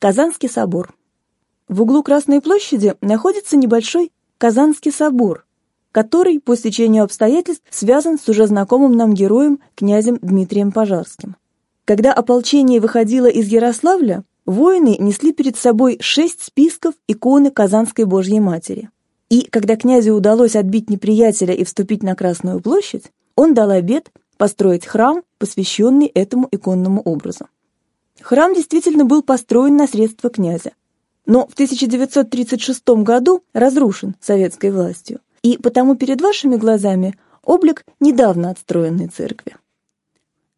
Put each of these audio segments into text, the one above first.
Казанский собор. В углу Красной площади находится небольшой Казанский собор, который по стечению обстоятельств связан с уже знакомым нам героем князем Дмитрием Пожарским. Когда ополчение выходило из Ярославля, воины несли перед собой шесть списков иконы Казанской Божьей Матери. И когда князю удалось отбить неприятеля и вступить на Красную площадь, он дал обет построить храм, посвященный этому иконному образу. Храм действительно был построен на средства князя, но в 1936 году разрушен советской властью, и потому перед вашими глазами облик недавно отстроенной церкви.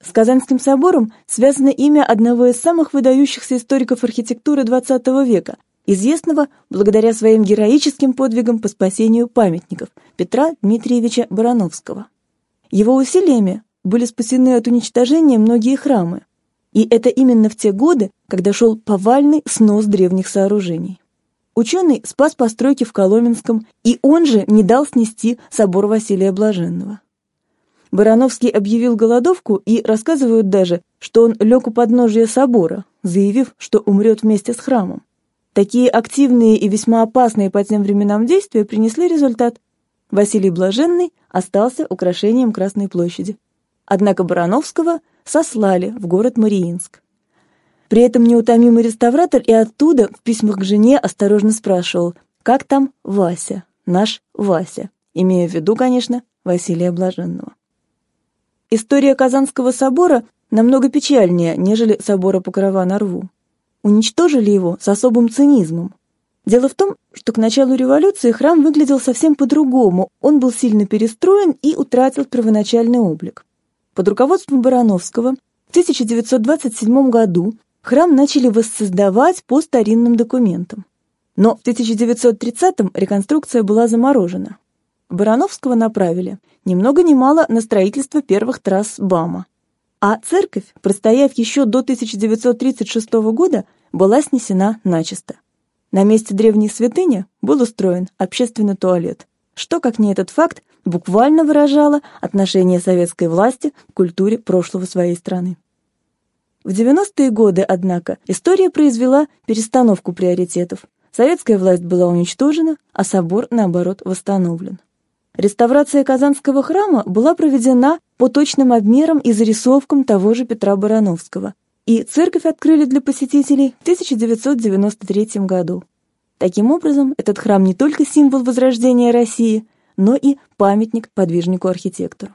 С Казанским собором связано имя одного из самых выдающихся историков архитектуры XX века, известного благодаря своим героическим подвигам по спасению памятников Петра Дмитриевича Барановского. Его усилиями были спасены от уничтожения многие храмы, и это именно в те годы, когда шел повальный снос древних сооружений. Ученый спас постройки в Коломенском, и он же не дал снести собор Василия Блаженного. Барановский объявил голодовку и рассказывают даже, что он лег у подножия собора, заявив, что умрет вместе с храмом. Такие активные и весьма опасные по тем временам действия принесли результат. Василий Блаженный остался украшением Красной площади. Однако Барановского сослали в город Мариинск. При этом неутомимый реставратор и оттуда в письмах к жене осторожно спрашивал, как там Вася, наш Вася, имея в виду, конечно, Василия Блаженного. История Казанского собора намного печальнее, нежели собора Покрова на Рву. Уничтожили его с особым цинизмом. Дело в том, что к началу революции храм выглядел совсем по-другому, он был сильно перестроен и утратил первоначальный облик. Под руководством Барановского в 1927 году храм начали воссоздавать по старинным документам. Но в 1930-м реконструкция была заморожена. Барановского направили ни много ни мало на строительство первых трасс БАМа. А церковь, простояв еще до 1936 года, была снесена начисто. На месте древней святыни был устроен общественный туалет, что, как не этот факт, буквально выражало отношение советской власти к культуре прошлого своей страны. В 90-е годы, однако, история произвела перестановку приоритетов. Советская власть была уничтожена, а собор, наоборот, восстановлен. Реставрация Казанского храма была проведена по точным обмерам и зарисовкам того же Петра Барановского, и церковь открыли для посетителей в 1993 году. Таким образом, этот храм не только символ возрождения России, но и памятник подвижнику-архитектору.